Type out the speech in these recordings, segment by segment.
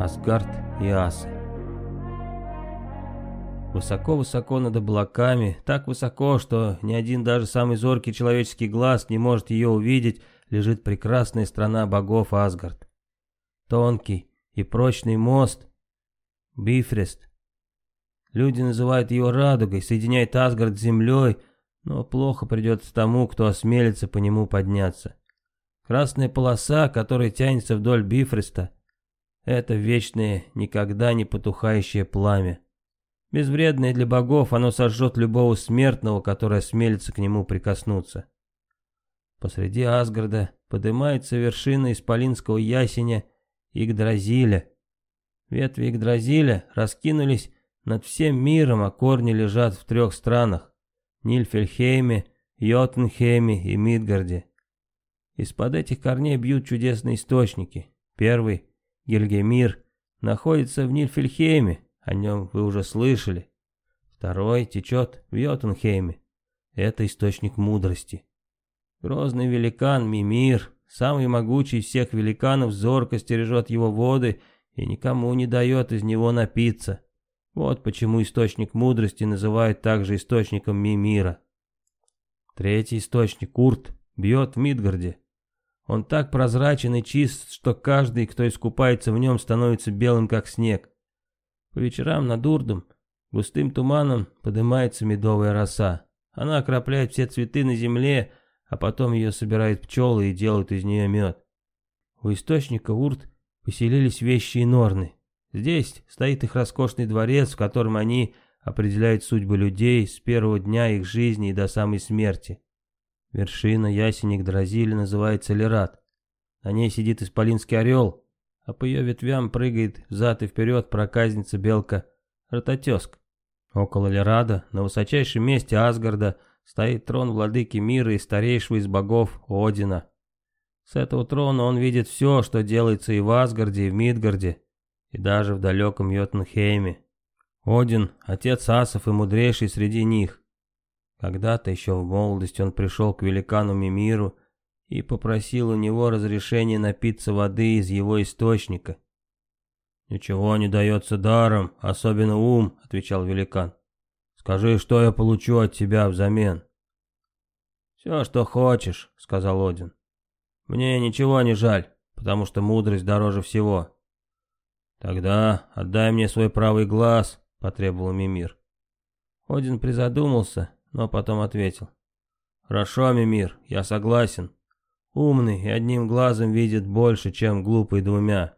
Асгард и асы. Высоко-высоко над облаками, так высоко, что ни один даже самый зоркий человеческий глаз не может ее увидеть, лежит прекрасная страна богов Асгард. Тонкий и прочный мост Бифрест. Люди называют его радугой, соединяет Асгард с землей, но плохо придется тому, кто осмелится по нему подняться. Красная полоса, которая тянется вдоль Бифреста, это вечное, никогда не потухающее пламя. Безвредное для богов, оно сожжет любого смертного, который осмелится к нему прикоснуться. Посреди Асгарда поднимается вершина исполинского ясеня Игдразиля. Ветви Игдразиля раскинулись над всем миром, а корни лежат в трех странах – Нильфельхейме, Йотенхейме и Мидгарде. Из-под этих корней бьют чудесные источники. Первый Гильгемир, находится в Нильфельхейме, о нем вы уже слышали. Второй течет в Йотунхейме. Это источник мудрости. Грозный великан Мимир, самый могучий из всех великанов, зорко стережет его воды и никому не дает из него напиться. Вот почему источник мудрости называют также источником Мимира. Третий источник, Урт, бьет в Мидгарде. Он так прозрачен и чист, что каждый, кто искупается в нем, становится белым, как снег. По вечерам над Урдом густым туманом поднимается медовая роса. Она окропляет все цветы на земле, а потом ее собирают пчелы и делают из нее мед. У источника Урд поселились вещи и норны. Здесь стоит их роскошный дворец, в котором они определяют судьбы людей с первого дня их жизни и до самой смерти. Вершина ясенек Дразили называется Лерат. На ней сидит исполинский орел, а по ее ветвям прыгает взад и вперед проказница белка Рототеск. Около Лерада, на высочайшем месте Асгарда, стоит трон владыки мира и старейшего из богов Одина. С этого трона он видит все, что делается и в Асгарде, и в Мидгарде, и даже в далеком Йотунхейме. Один – отец асов и мудрейший среди них. Когда-то еще в молодости он пришел к великану Мимиру и попросил у него разрешения напиться воды из его источника. «Ничего не дается даром, особенно ум», — отвечал великан. «Скажи, что я получу от тебя взамен?» «Все, что хочешь», — сказал Один. «Мне ничего не жаль, потому что мудрость дороже всего». «Тогда отдай мне свой правый глаз», — потребовал Мимир. Один призадумался но потом ответил. «Хорошо, Мимир, я согласен. Умный и одним глазом видит больше, чем глупый двумя».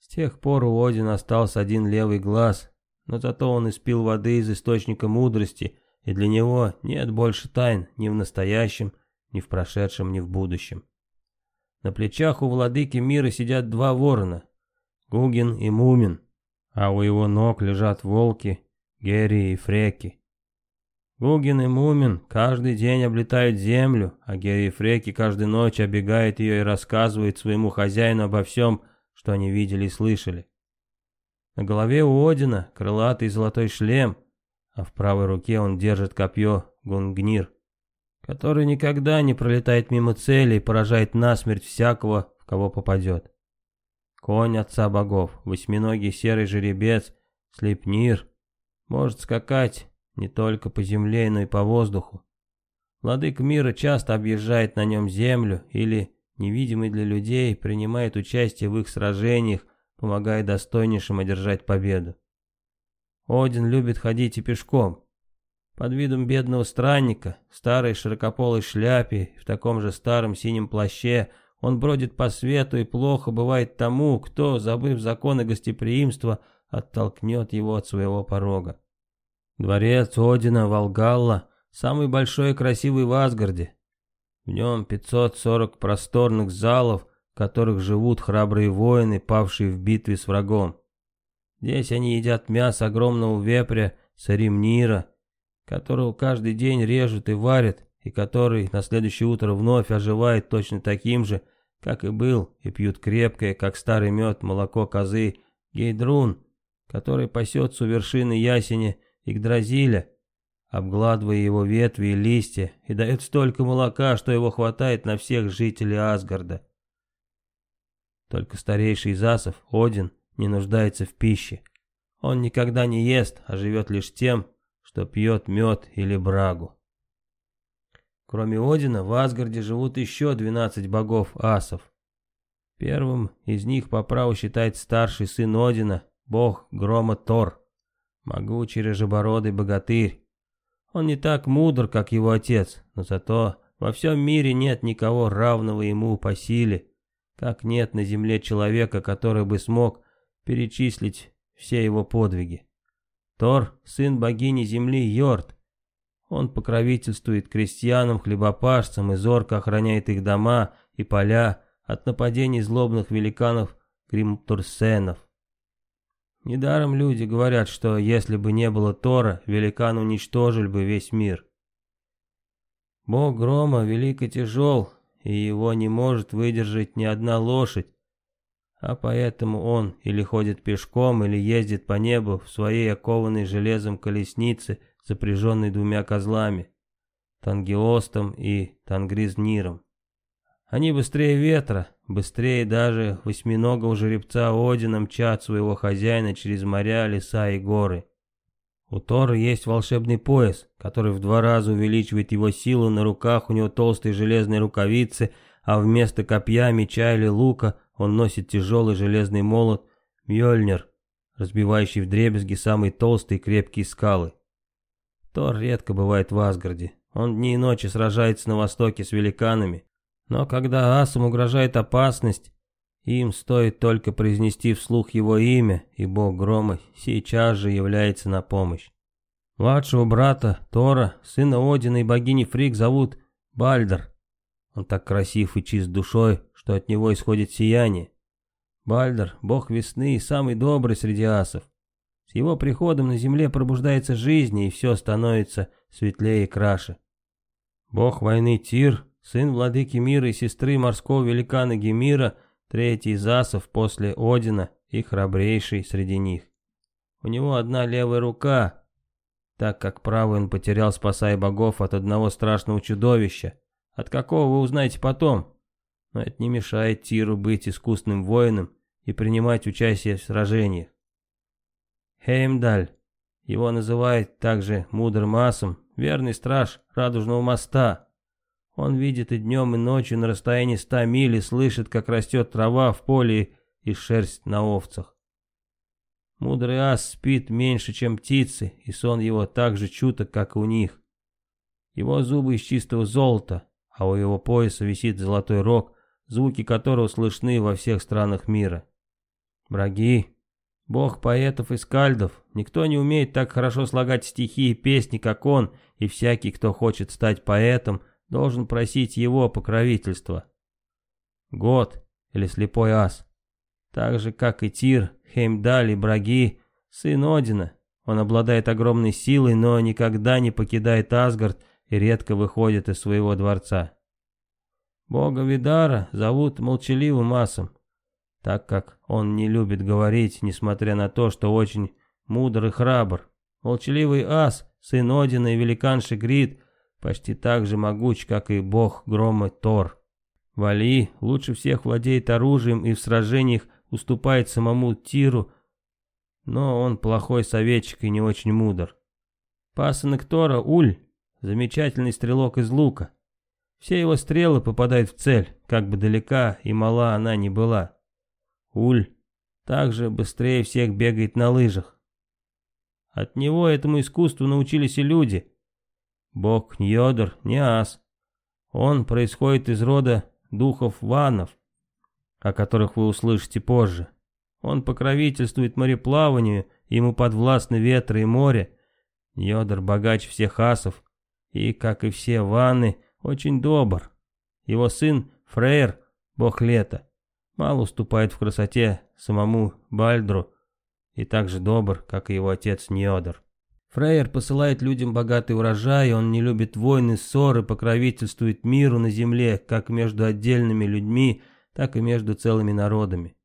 С тех пор у Одина остался один левый глаз, но зато он испил воды из источника мудрости, и для него нет больше тайн ни в настоящем, ни в прошедшем, ни в будущем. На плечах у владыки мира сидят два ворона, Гугин и Мумин, а у его ног лежат волки, Герри и Фреки. Гугин и Мумин каждый день облетают землю, а Герри Фреки каждую ночь обегает ее и рассказывает своему хозяину обо всем, что они видели и слышали. На голове у Одина крылатый золотой шлем, а в правой руке он держит копье Гунгнир, который никогда не пролетает мимо цели и поражает насмерть всякого, в кого попадет. Конь отца богов, восьминогий серый жеребец, Слепнир, может скакать не только по земле, но и по воздуху. Владык мира часто объезжает на нем землю или, невидимый для людей, принимает участие в их сражениях, помогая достойнейшим одержать победу. Один любит ходить и пешком. Под видом бедного странника, в старой широкополой шляпе, в таком же старом синем плаще, он бродит по свету и плохо бывает тому, кто, забыв законы гостеприимства, оттолкнет его от своего порога. Дворец Одина Волгалла самый большой и красивый в Асгарде. В нем 540 просторных залов, в которых живут храбрые воины, павшие в битве с врагом. Здесь они едят мясо огромного вепря Саримнира, которого каждый день режут и варят, и который на следующее утро вновь оживает точно таким же, как и был, и пьют крепкое, как старый мед, молоко козы Гейдрун, который пасется у вершины ясени Игдразиля, обгладывая его ветви и листья, и дает столько молока, что его хватает на всех жителей Асгарда. Только старейший из асов, Один, не нуждается в пище. Он никогда не ест, а живет лишь тем, что пьет мед или брагу. Кроме Одина, в Асгарде живут еще 12 богов асов. Первым из них по праву считается старший сын Одина, бог грома Тор, могучий рыжебородый богатырь. Он не так мудр, как его отец, но зато во всем мире нет никого равного ему по силе, как нет на земле человека, который бы смог перечислить все его подвиги. Тор – сын богини земли Йорд. Он покровительствует крестьянам, хлебопашцам и зорко охраняет их дома и поля от нападений злобных великанов Гримтурсенов. Недаром люди говорят, что если бы не было Тора, великан уничтожили бы весь мир. Бог грома велик и тяжел, и его не может выдержать ни одна лошадь, а поэтому он или ходит пешком, или ездит по небу в своей окованной железом колеснице, запряженной двумя козлами, Тангиостом и Тангризниром. Они быстрее ветра, быстрее даже восьминогого жеребца Одина мчат своего хозяина через моря, леса и горы. У Тора есть волшебный пояс, который в два раза увеличивает его силу, на руках у него толстые железные рукавицы, а вместо копья, меча или лука он носит тяжелый железный молот Мьёльнир, разбивающий вдребезги самые толстые и крепкие скалы. Тор редко бывает в Асгарде. Он дни и ночи сражается на востоке с великанами. Но когда асам угрожает опасность, им стоит только произнести вслух его имя, и бог грома сейчас же является на помощь. Младшего брата Тора, сына Одина и богини Фрик зовут Бальдер. Он так красив и чист душой, что от него исходит сияние. Бальдер, бог весны и самый добрый среди асов. С его приходом на земле пробуждается жизнь, и все становится светлее и краше. Бог войны Тир, сын владыки мира и сестры морского великана Гемира, третий из асов после Одина и храбрейший среди них. У него одна левая рука, так как правую он потерял, спасая богов от одного страшного чудовища. От какого вы узнаете потом? но это не мешает Тиру быть искусным воином и принимать участие в сражениях. Хеймдаль, его называют также мудрым асом, верный страж Радужного моста. Он видит и днем, и ночью на расстоянии ста миль и слышит, как растет трава в поле и шерсть на овцах. Мудрый ас спит меньше, чем птицы, и сон его так же чуток, как и у них. Его зубы из чистого золота, а у его пояса висит золотой рог, звуки которого слышны во всех странах мира. Враги, бог поэтов и скальдов, никто не умеет так хорошо слагать стихи и песни, как он, и всякий, кто хочет стать поэтом, должен просить его покровительства. Год или слепой ас, так же, как и Тир, Хеймдаль и Браги, сын Одина, он обладает огромной силой, но никогда не покидает Асгард и редко выходит из своего дворца. Бога Видара зовут молчаливым асом, так как он не любит говорить, несмотря на то, что очень мудр и храбр. Молчаливый ас, сын Одина и великан Шигрид, почти так же могуч, как и бог грома Тор. Вали лучше всех владеет оружием и в сражениях уступает самому Тиру, но он плохой советчик и не очень мудр. Пасынок Тора Уль, замечательный стрелок из лука. Все его стрелы попадают в цель, как бы далека и мала она ни была. Уль также быстрее всех бегает на лыжах. От него этому искусству научились и люди. Бог Ньодор не ас. Он происходит из рода духов ванов, о которых вы услышите позже. Он покровительствует мореплаванию, ему подвластны ветры и море. Ньодор богач всех асов, и, как и все ванны, очень добр. Его сын Фрейр, бог лета, мало уступает в красоте самому Бальдру и так же добр, как и его отец Неодор. Фрейер посылает людям богатый урожай, он не любит войны, ссоры, покровительствует миру на земле, как между отдельными людьми, так и между целыми народами.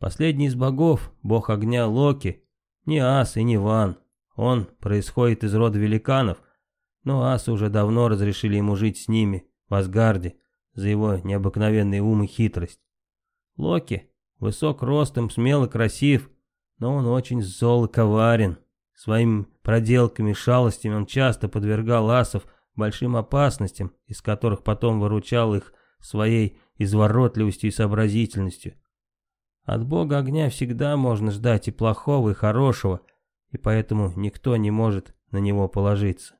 Последний из богов, бог огня Локи, не Ас и не Ван. Он происходит из рода великанов, но асы уже давно разрешили ему жить с ними, в Асгарде, за его необыкновенный ум и хитрость. Локи, высок ростом, смел и красив, но он очень зол и коварен. Своими проделками шалостями он часто подвергал асов большим опасностям, из которых потом выручал их своей изворотливостью и сообразительностью. От бога огня всегда можно ждать и плохого, и хорошего, и поэтому никто не может на него положиться.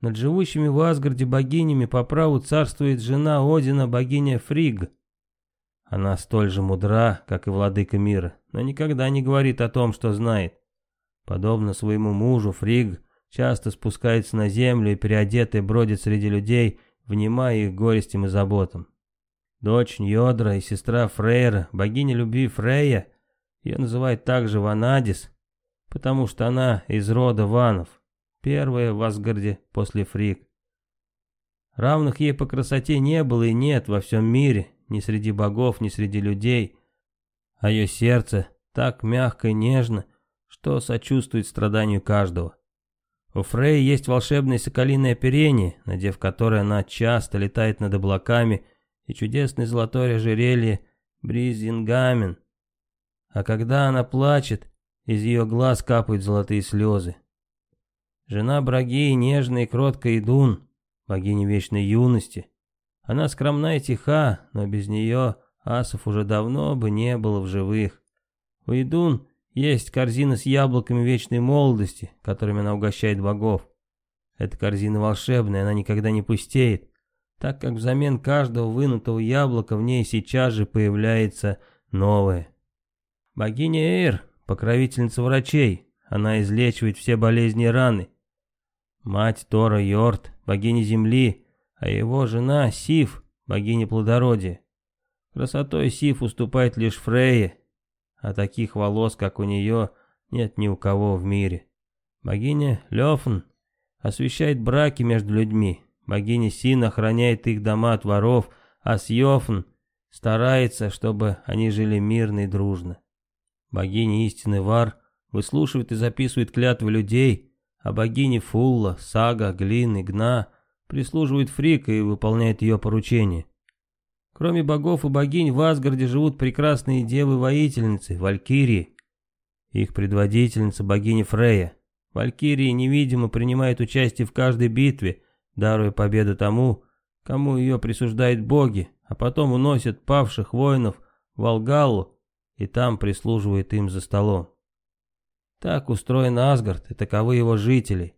Над живущими в Асгарде богинями по праву царствует жена Одина, богиня Фриг. Она столь же мудра, как и владыка мира, но никогда не говорит о том, что знает. Подобно своему мужу, Фриг часто спускается на землю и переодетый бродит среди людей, внимая их горестям и заботам. Дочь Йодра и сестра Фрейра, богиня любви Фрея, ее называют также Ванадис, потому что она из рода Ванов. Первая в Асгарде после Фрик. Равных ей по красоте не было и нет во всем мире, ни среди богов, ни среди людей. А ее сердце так мягко и нежно, что сочувствует страданию каждого. У Фрей есть волшебное соколиное оперение, надев которое она часто летает над облаками, и чудесное золотое ожерелье Бризингамен. А когда она плачет, из ее глаз капают золотые слезы. Жена Браги, нежная и кроткая Идун, богиня вечной юности. Она скромна и тиха, но без нее асов уже давно бы не было в живых. У Идун есть корзина с яблоками вечной молодости, которыми она угощает богов. Эта корзина волшебная, она никогда не пустеет, так как взамен каждого вынутого яблока в ней сейчас же появляется новое. Богиня Эйр, покровительница врачей, она излечивает все болезни и раны, Мать Тора Йорт, богиня земли, а его жена Сиф, богиня плодородия. Красотой Сиф уступает лишь Фрейе, а таких волос, как у нее, нет ни у кого в мире. Богиня Лёфн освещает браки между людьми, богиня Син охраняет их дома от воров, а Сьёфн старается, чтобы они жили мирно и дружно. Богиня истины Вар выслушивает и записывает клятвы людей, а богини Фулла, Сага, Глин и Гна прислуживают Фрика и выполняют ее поручения. Кроме богов и богинь в Асгарде живут прекрасные девы-воительницы, валькирии. Их предводительница богиня Фрея. Валькирии невидимо принимают участие в каждой битве, даруя победу тому, кому ее присуждают боги, а потом уносят павших воинов в Алгалу и там прислуживают им за столом. Так устроен Асгард и таковы его жители.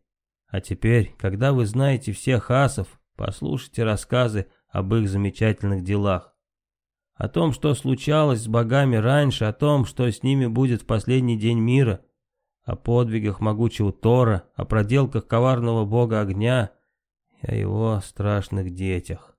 А теперь, когда вы знаете всех асов, послушайте рассказы об их замечательных делах. О том, что случалось с богами раньше, о том, что с ними будет в последний день мира, о подвигах могучего Тора, о проделках коварного бога огня и о его страшных детях.